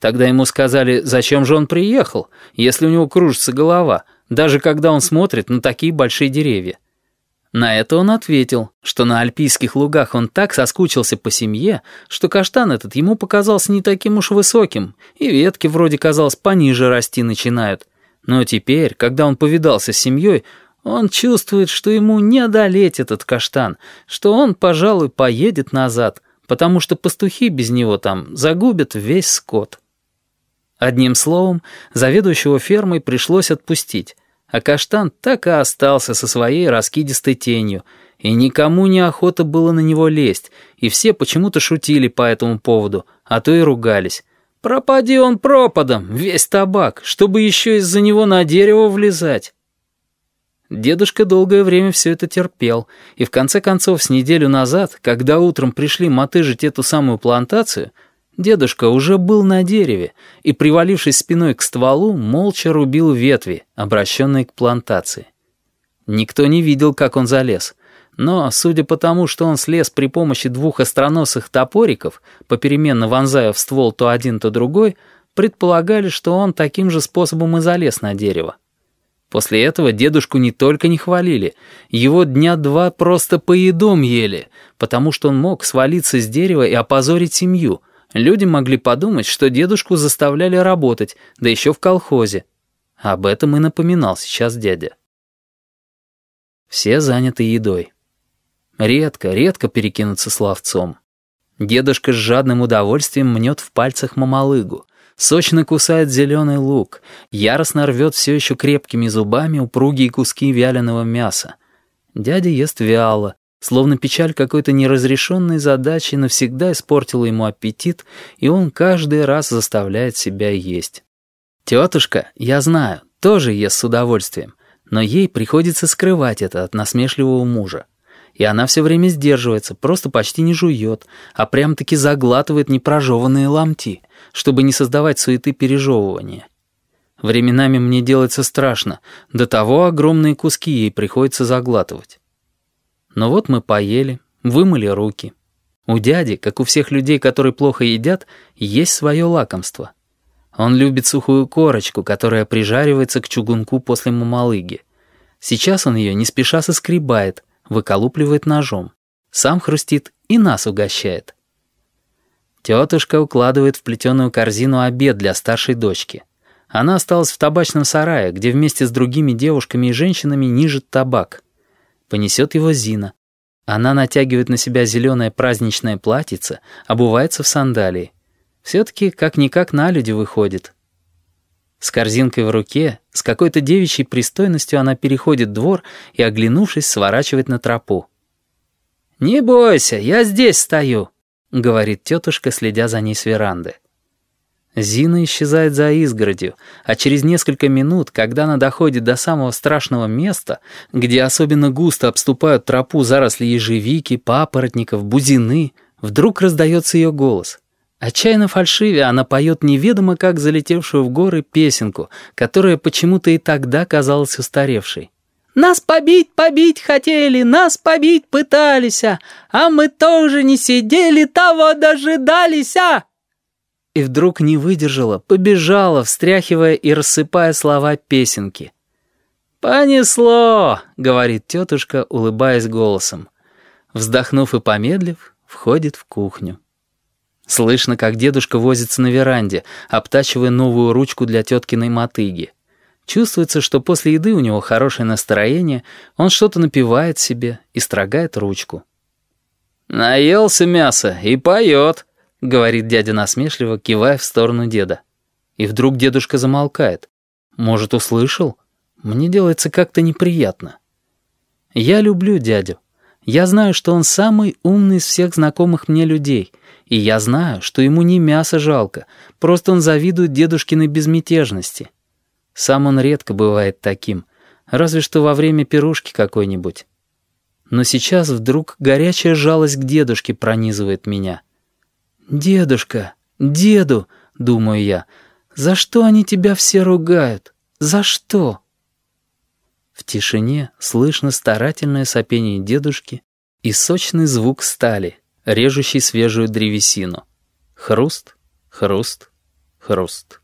Тогда ему сказали, зачем же он приехал, если у него кружится голова, даже когда он смотрит на такие большие деревья. На это он ответил, что на альпийских лугах он так соскучился по семье, что каштан этот ему показался не таким уж высоким, и ветки вроде, казалось, пониже расти начинают. Но теперь, когда он повидался с семьей, он чувствует, что ему не одолеть этот каштан, что он, пожалуй, поедет назад, потому что пастухи без него там загубят весь скот. Одним словом, заведующего фермой пришлось отпустить, а каштан так и остался со своей раскидистой тенью, и никому не охота было на него лезть, и все почему-то шутили по этому поводу, а то и ругались. «Пропади он пропадом, весь табак, чтобы еще из-за него на дерево влезать». Дедушка долгое время все это терпел, и в конце концов с неделю назад, когда утром пришли мотыжить эту самую плантацию, Дедушка уже был на дереве и, привалившись спиной к стволу, молча рубил ветви, обращенные к плантации. Никто не видел, как он залез. Но, судя по тому, что он слез при помощи двух остроносых топориков, попеременно вонзая в ствол то один, то другой, предполагали, что он таким же способом и залез на дерево. После этого дедушку не только не хвалили, его дня два просто поедом ели, потому что он мог свалиться с дерева и опозорить семью — Люди могли подумать, что дедушку заставляли работать, да еще в колхозе. Об этом и напоминал сейчас дядя. Все заняты едой. Редко, редко перекинуться словцом. Дедушка с жадным удовольствием мнет в пальцах мамалыгу, сочно кусает зеленый лук, яростно рвет все еще крепкими зубами упругие куски вяленого мяса. Дядя ест вяло, Словно печаль какой-то неразрешенной задачи навсегда испортила ему аппетит, и он каждый раз заставляет себя есть. Тетушка, я знаю, тоже ест с удовольствием, но ей приходится скрывать это от насмешливого мужа. И она все время сдерживается, просто почти не жует, а прям-таки заглатывает непрожеванные ломти, чтобы не создавать суеты пережевывания. Временами мне делается страшно, до того огромные куски ей приходится заглатывать. Но вот мы поели, вымыли руки. У дяди, как у всех людей, которые плохо едят, есть свое лакомство. Он любит сухую корочку, которая прижаривается к чугунку после мамалыги. Сейчас он ее не спеша соскребает, выколупливает ножом. Сам хрустит и нас угощает. Тетушка укладывает в плетеную корзину обед для старшей дочки. Она осталась в табачном сарае, где вместе с другими девушками и женщинами нижет табак. Понесет его Зина. Она натягивает на себя зеленое праздничное платьице, обувается в сандалии. Все-таки как-никак на люди выходит. С корзинкой в руке, с какой-то девичьей пристойностью она переходит двор и, оглянувшись, сворачивает на тропу. «Не бойся, я здесь стою», — говорит тетушка, следя за ней с веранды. Зина исчезает за изгородью, а через несколько минут, когда она доходит до самого страшного места, где особенно густо обступают тропу заросли ежевики, папоротников, бузины, вдруг раздается ее голос. Отчаянно фальшиве она поет неведомо как залетевшую в горы песенку, которая почему-то и тогда казалась устаревшей. «Нас побить, побить хотели, нас побить пытались, а мы тоже не сидели, того дожидались, а!» И вдруг не выдержала, побежала, встряхивая и рассыпая слова песенки. «Понесло!» — говорит тетушка, улыбаясь голосом. Вздохнув и помедлив, входит в кухню. Слышно, как дедушка возится на веранде, обтачивая новую ручку для теткиной мотыги. Чувствуется, что после еды у него хорошее настроение, он что-то напивает себе и строгает ручку. «Наелся мясо и поет», — говорит дядя насмешливо, кивая в сторону деда. И вдруг дедушка замолкает. Может, услышал? Мне делается как-то неприятно. Я люблю дядю. Я знаю, что он самый умный из всех знакомых мне людей. И я знаю, что ему не мясо жалко, просто он завидует дедушкиной безмятежности. Сам он редко бывает таким, разве что во время пирушки какой-нибудь. Но сейчас вдруг горячая жалость к дедушке пронизывает меня — «Дедушка, деду!» — думаю я. «За что они тебя все ругают? За что?» В тишине слышно старательное сопение дедушки и сочный звук стали, режущий свежую древесину. Хруст, хруст, Хруст.